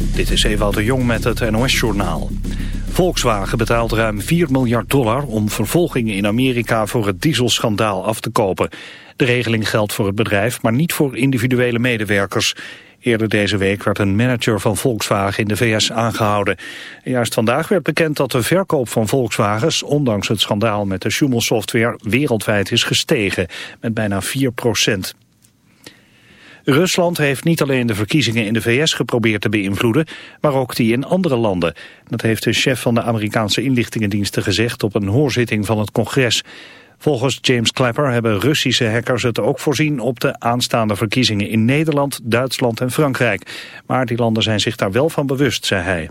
Dit is Ewout de Jong met het NOS-journaal. Volkswagen betaalt ruim 4 miljard dollar om vervolgingen in Amerika voor het dieselschandaal af te kopen. De regeling geldt voor het bedrijf, maar niet voor individuele medewerkers. Eerder deze week werd een manager van Volkswagen in de VS aangehouden. juist vandaag werd bekend dat de verkoop van Volkswagens, ondanks het schandaal met de Schumel-software, wereldwijd is gestegen met bijna 4 procent. Rusland heeft niet alleen de verkiezingen in de VS geprobeerd te beïnvloeden, maar ook die in andere landen. Dat heeft de chef van de Amerikaanse inlichtingendiensten gezegd op een hoorzitting van het congres. Volgens James Clapper hebben Russische hackers het ook voorzien op de aanstaande verkiezingen in Nederland, Duitsland en Frankrijk. Maar die landen zijn zich daar wel van bewust, zei hij.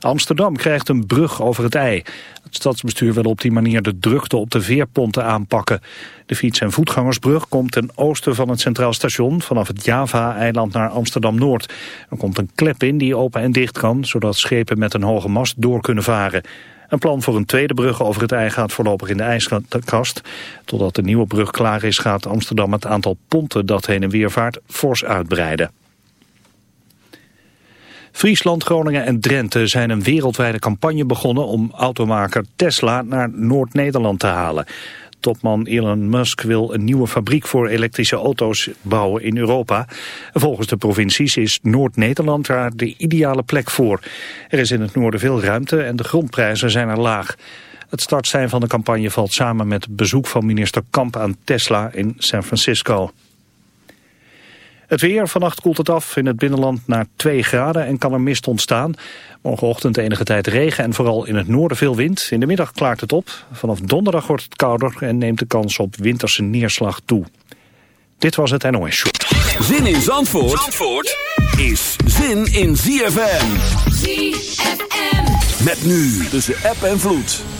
Amsterdam krijgt een brug over het IJ. Het stadsbestuur wil op die manier de drukte op de veerponten aanpakken. De fiets- en voetgangersbrug komt ten oosten van het Centraal Station... vanaf het Java-eiland naar Amsterdam-Noord. Er komt een klep in die open en dicht kan... zodat schepen met een hoge mast door kunnen varen. Een plan voor een tweede brug over het IJ gaat voorlopig in de ijskast. Totdat de nieuwe brug klaar is gaat Amsterdam het aantal ponten dat heen en weer vaart fors uitbreiden. Friesland, Groningen en Drenthe zijn een wereldwijde campagne begonnen om automaker Tesla naar Noord-Nederland te halen. Topman Elon Musk wil een nieuwe fabriek voor elektrische auto's bouwen in Europa. Volgens de provincies is Noord-Nederland daar de ideale plek voor. Er is in het noorden veel ruimte en de grondprijzen zijn er laag. Het startsein van de campagne valt samen met het bezoek van minister Kamp aan Tesla in San Francisco. Het weer, vannacht koelt het af in het binnenland naar 2 graden en kan er mist ontstaan. Morgenochtend enige tijd regen en vooral in het noorden veel wind. In de middag klaart het op. Vanaf donderdag wordt het kouder en neemt de kans op winterse neerslag toe. Dit was het NOS Show. Zin in Zandvoort, Zandvoort is zin in ZFM. ZFM. Met nu tussen app en vloed.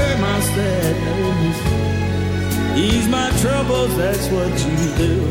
that's what you do.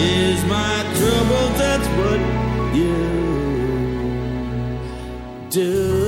is my trouble. That's what you do.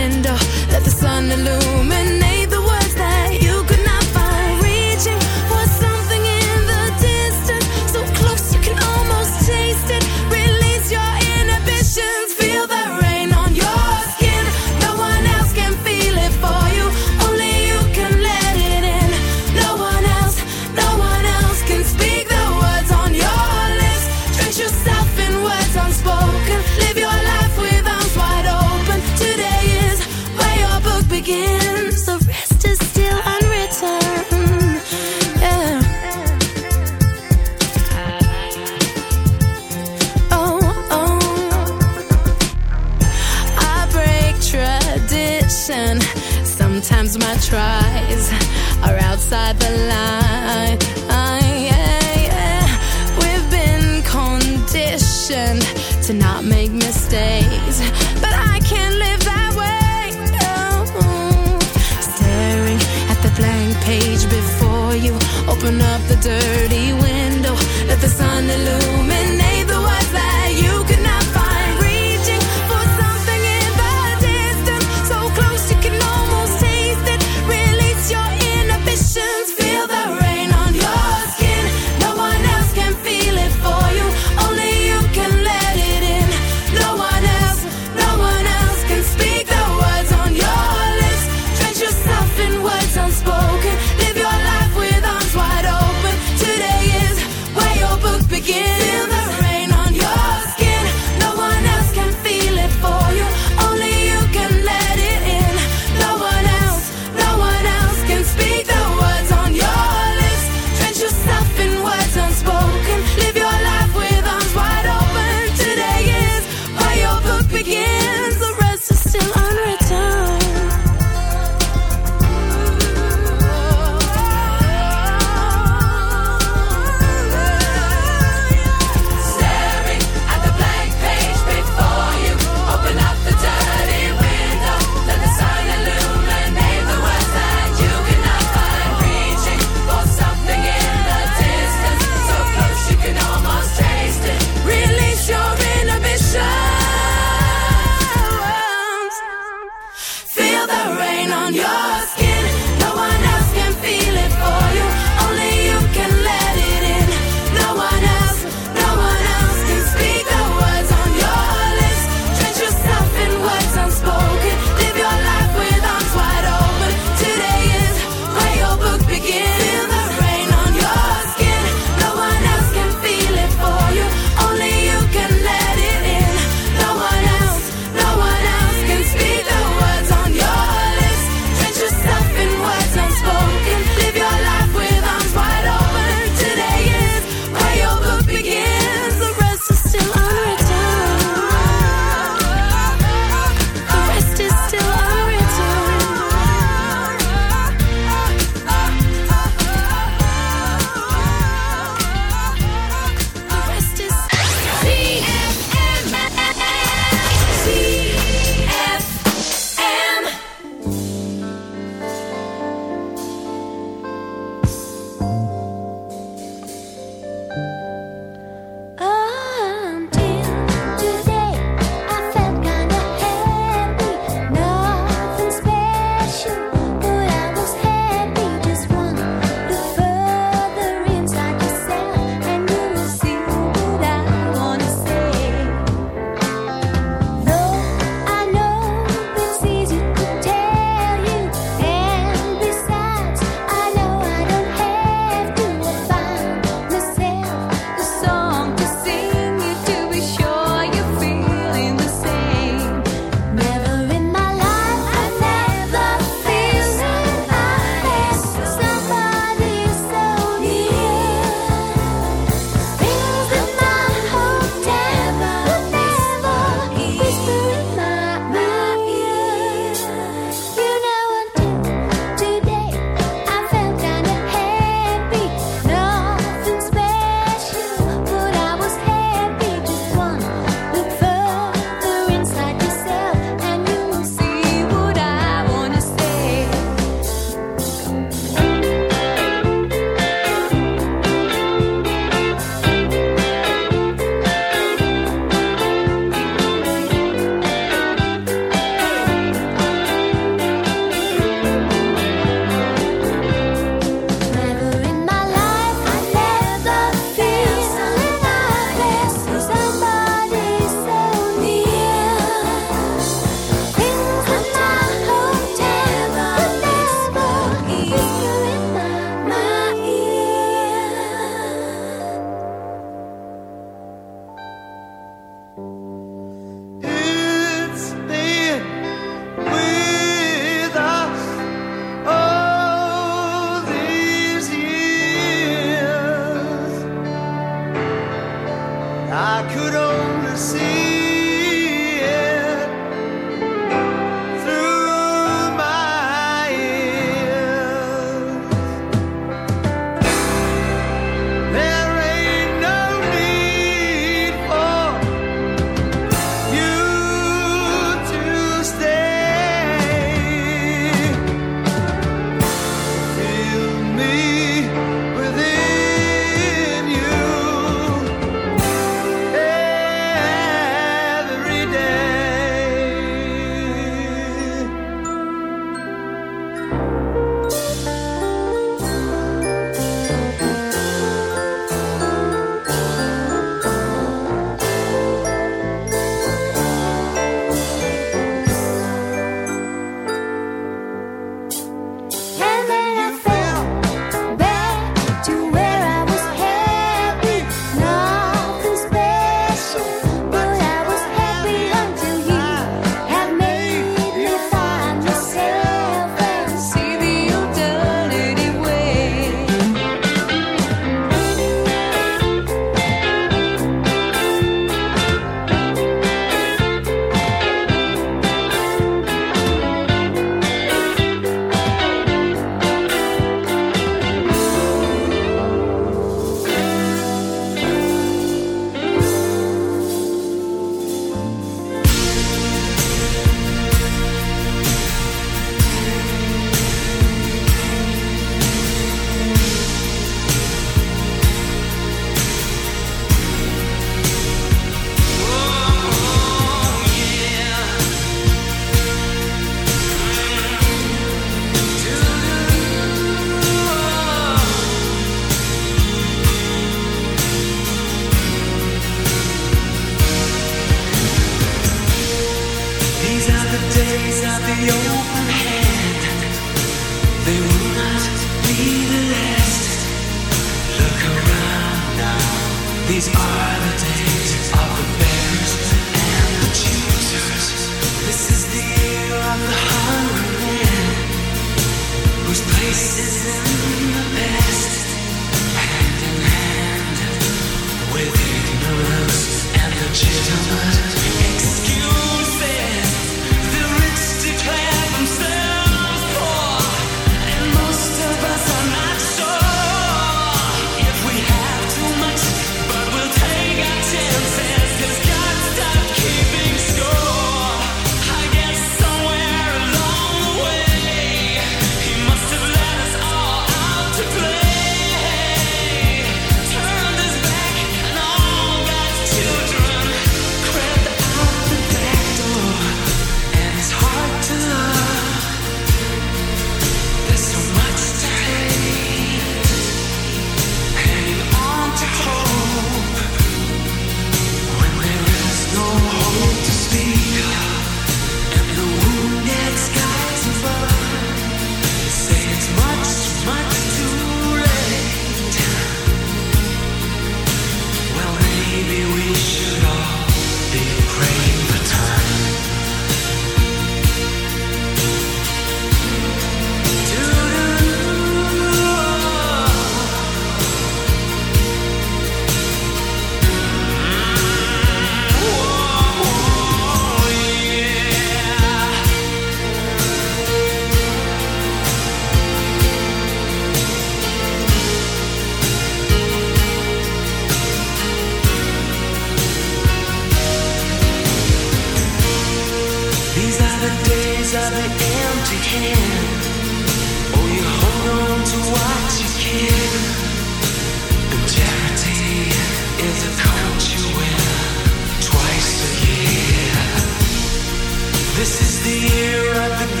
Like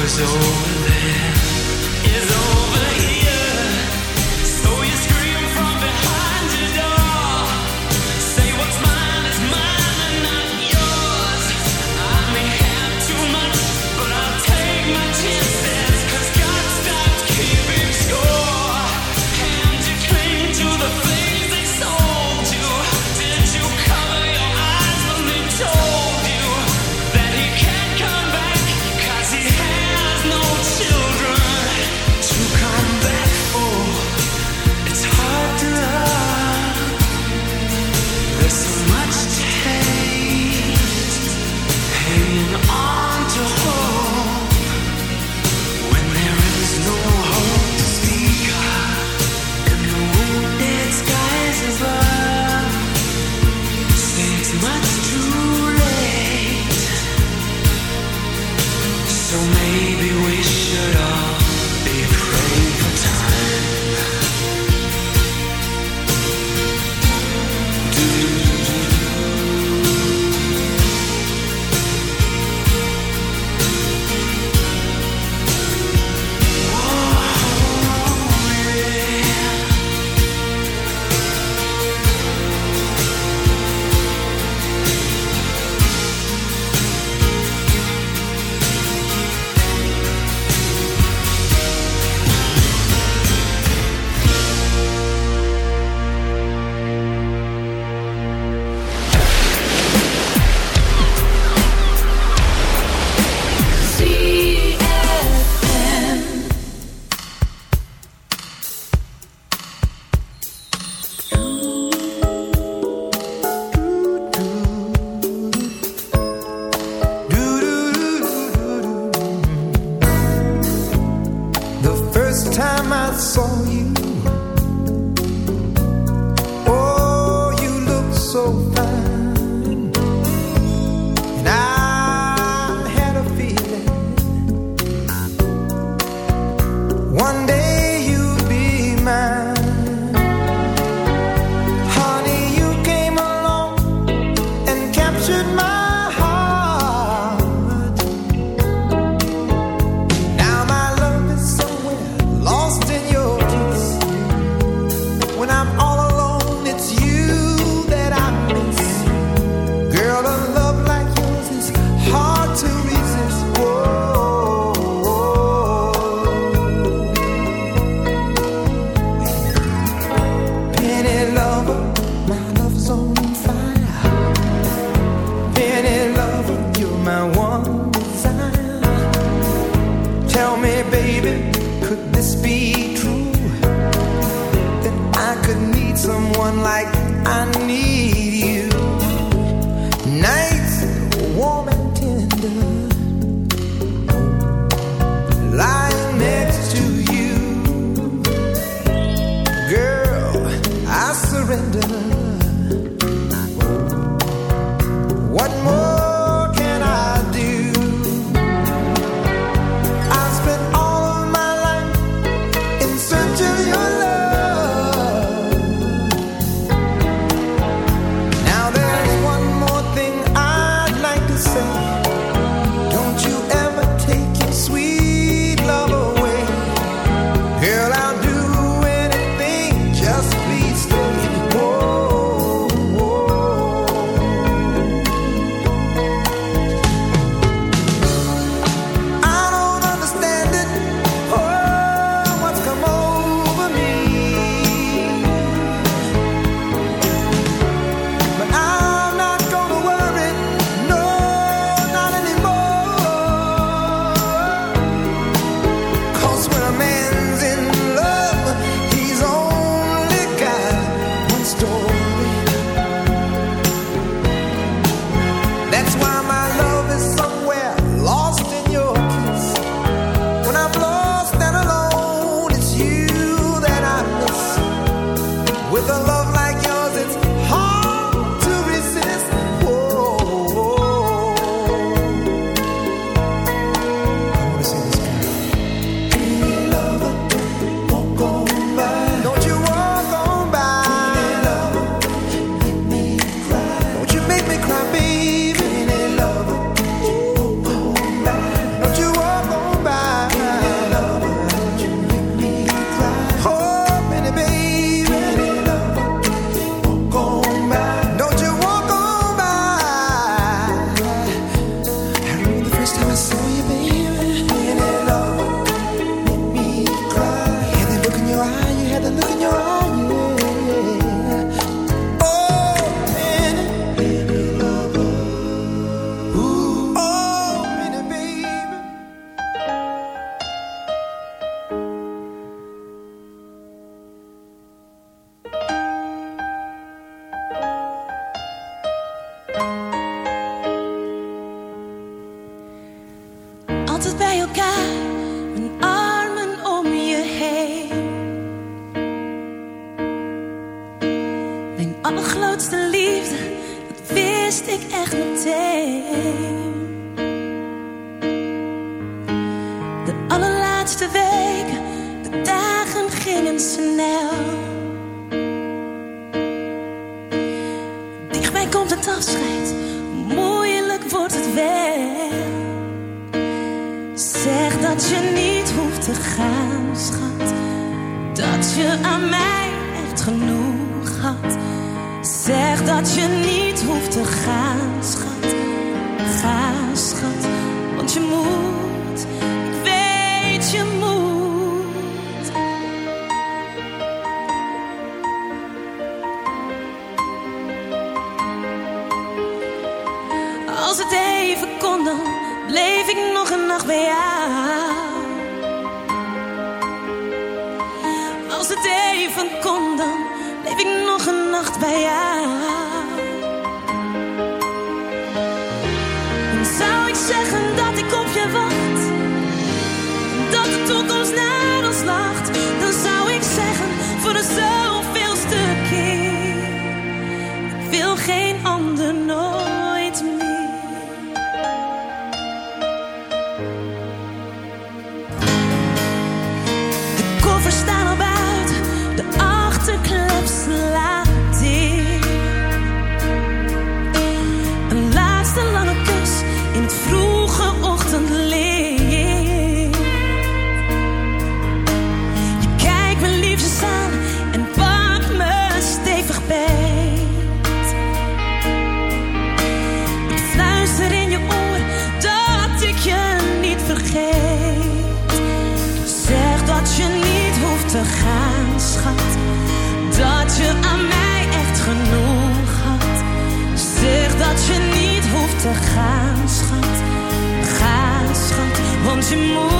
yours is hard she moves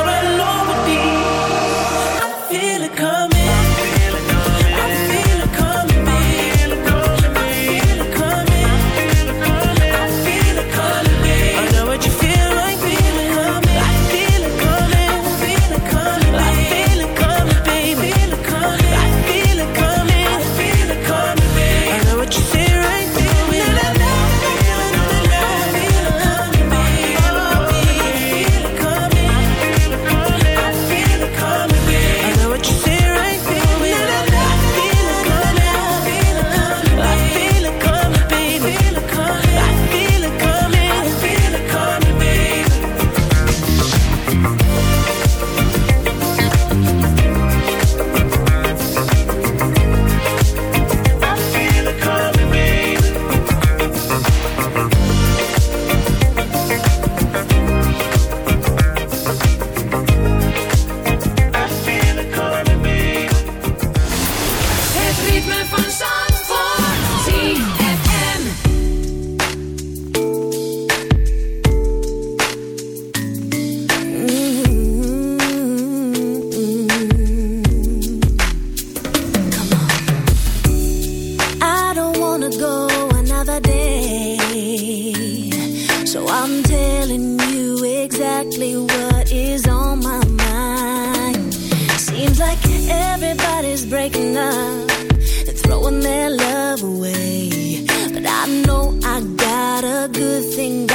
not a good thing.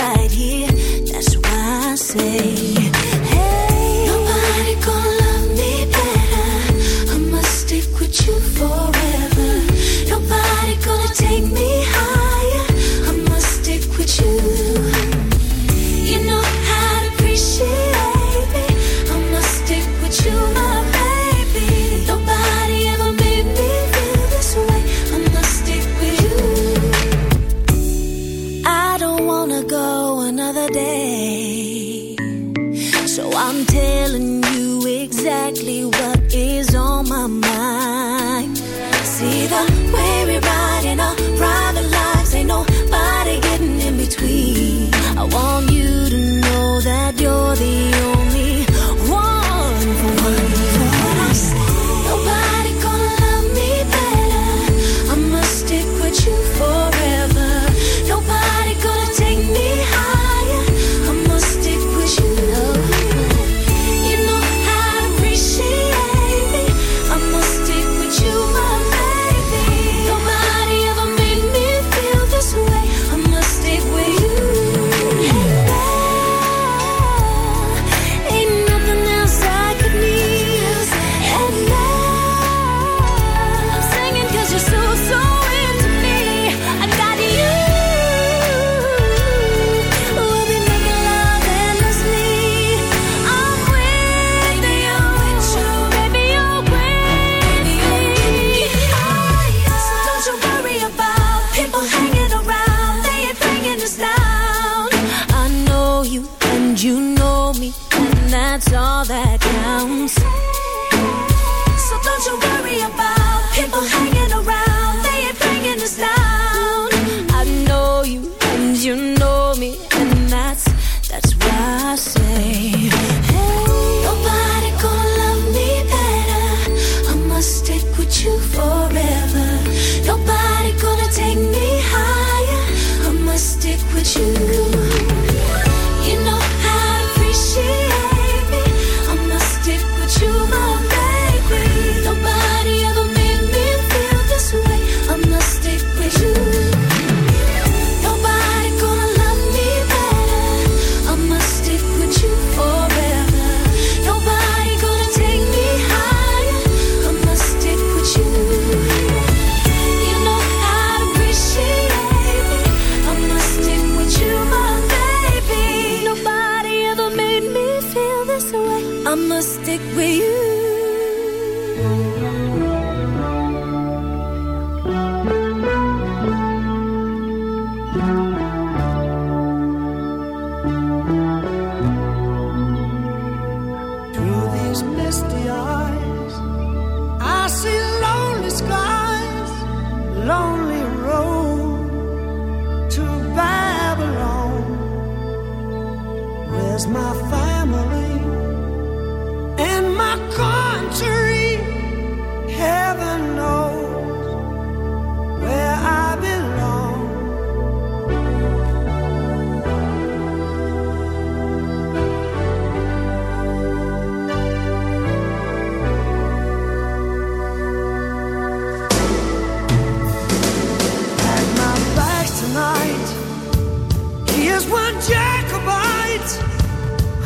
Here's one Jacobite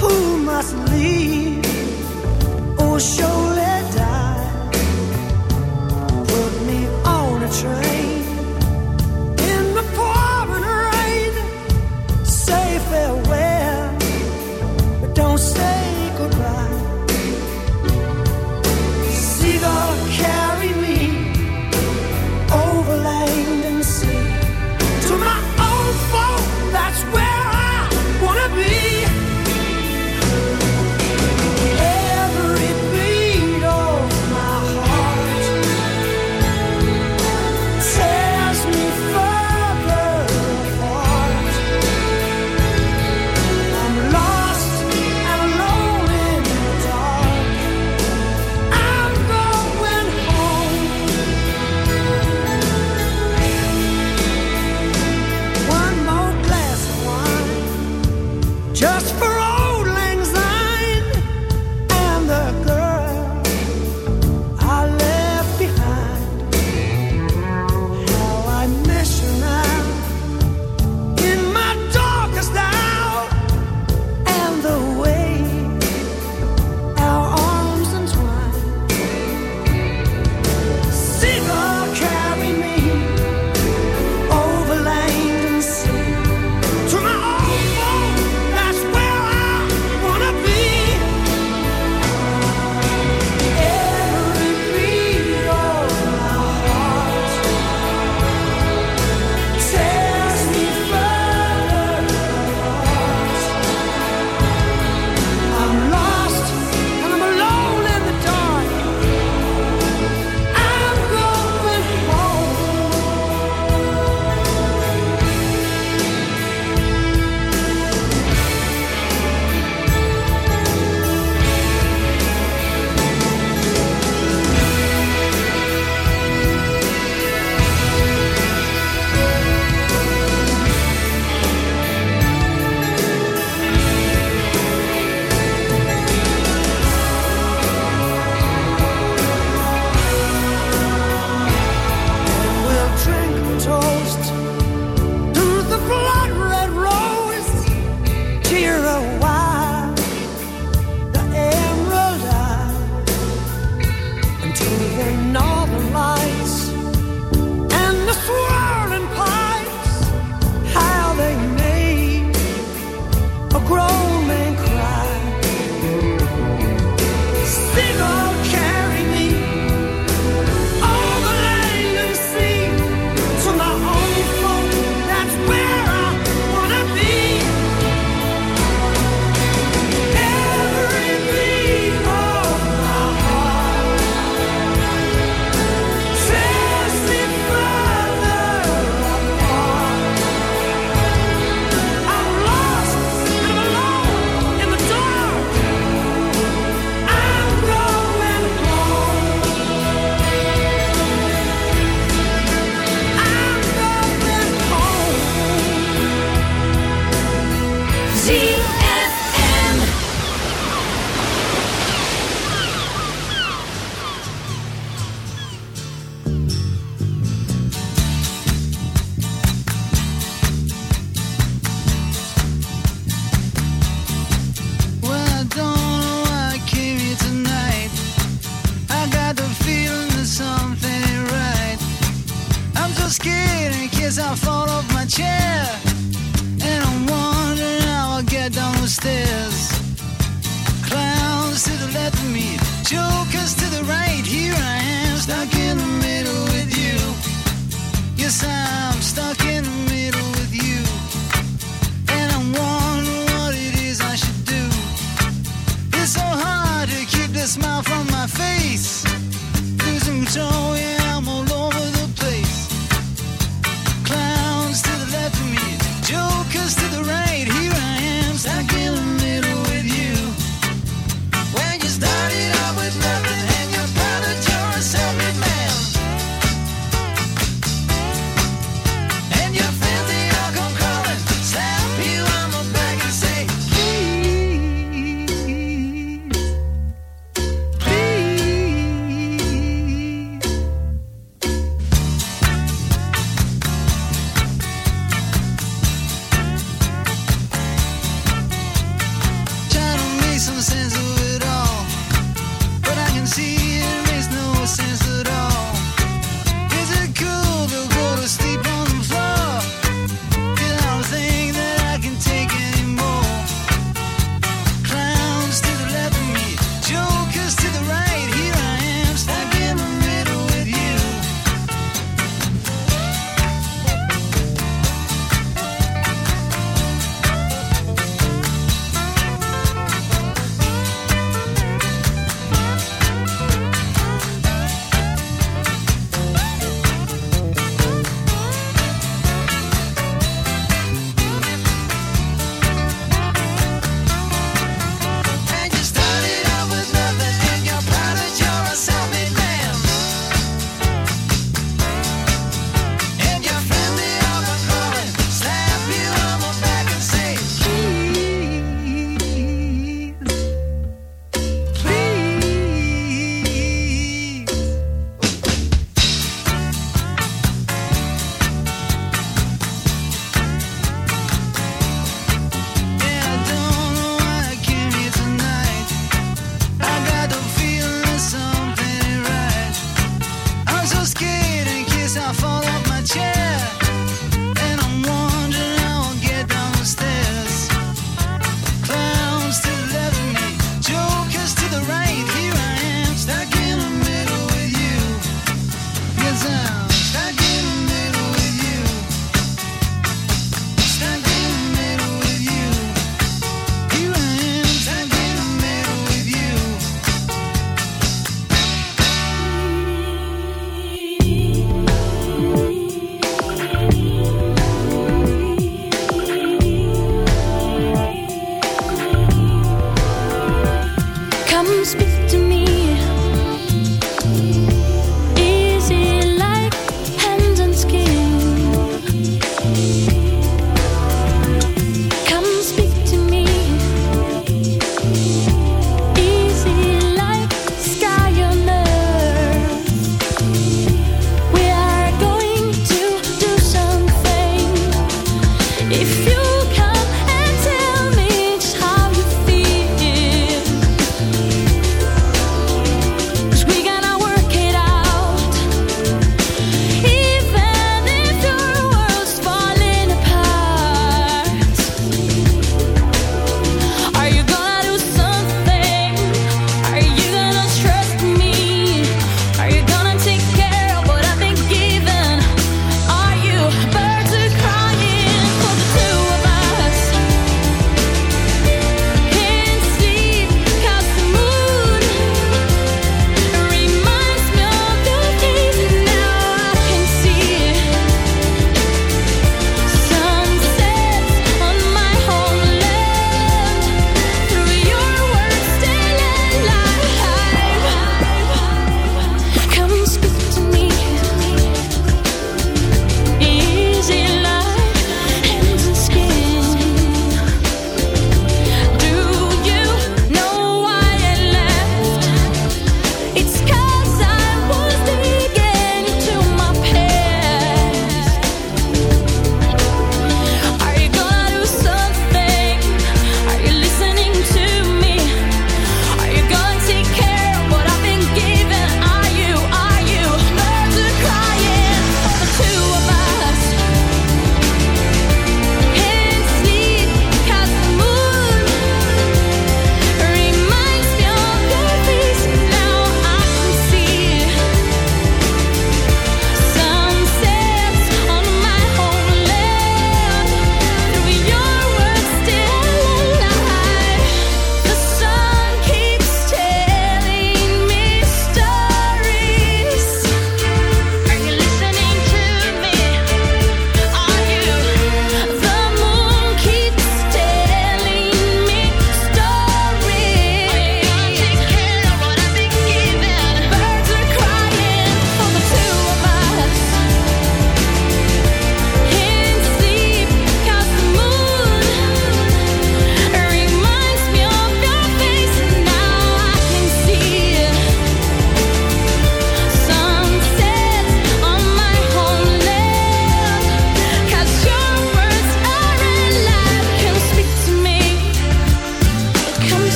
who must leave or surely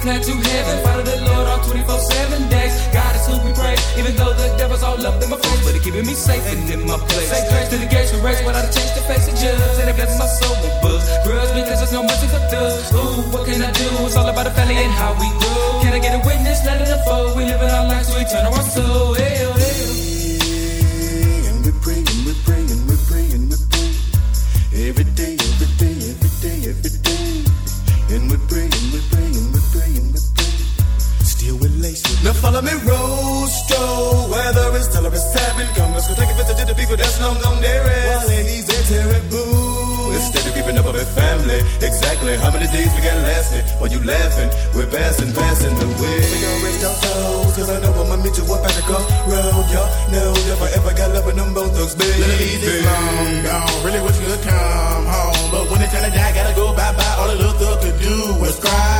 plan to heaven. Follow the Lord all 24 7 days. God is who we praise, even though the devil's all up in my face. But He's keeping me safe and in my place. Say grace to the gates we race without a change to face the judge. And it blesses my soul with books. Grudge because there's no mercy for dust. Ooh, what can I do? It's all about the family and how we do. Can I get a witness? Let it unfold. We live in our lives to so eternal our soul. Ew, oh, oh. ew. Every day Follow me, Rosto. Weather is tell it's seven. Come, let's go take a visit to the people that's long gone there. While ladies, they terrible. Instead of keeping up with family, exactly how many days we can last it? While you laughing, we're passing, passing the way. We gon' raise our toes, cause I know I'ma meet you up at the crossroad. Y'all know never ever got love in them both thugs, baby. Ladies, it's long gone. Really wish you could come home. But when they tell to die, gotta go bye bye. All the little thug could do was cry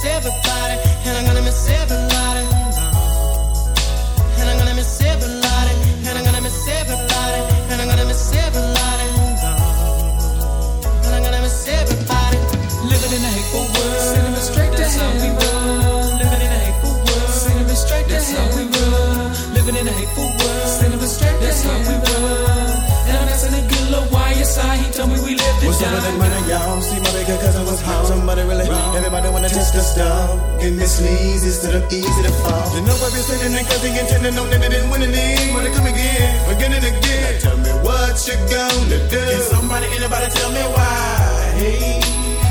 Miss everybody. And I'm gonna miss everybody. And I'm gonna miss everybody. And I'm gonna miss everybody. And I'm gonna miss everybody. And I'm gonna miss everybody. Living in a hateful world. Sending me straight That's how we roll. Living in a hateful world. Sending me straight That's how we roll. Living in a hateful world. Sending me straight That's how we roll. And I'm asking a good little YSI. He told me we lived What's it up with that y'all? See my bigger cousin was home. Somebody really wrong. Everybody wanna test the stuff. And this leads instead of easy to fall. You know I've been sitting and cause he intending on that it didn't win any. Wanna come again, again and again. Now tell me what you gonna do. Can somebody, anybody tell me why? Hey,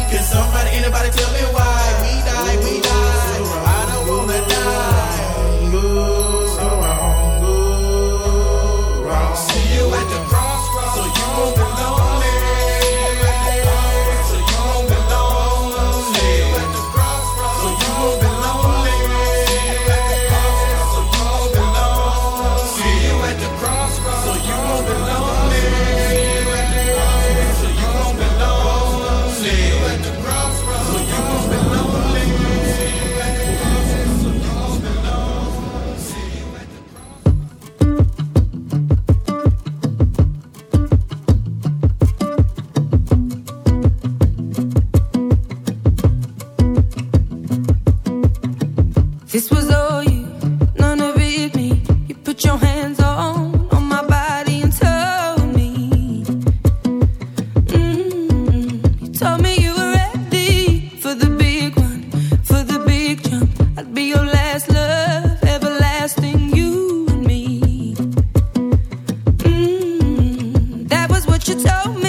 can somebody, anybody tell me why? We die, we die. I don't wanna die. Good, so wrong, good, wrong. See you at the crossroads, so you won't be what you told me.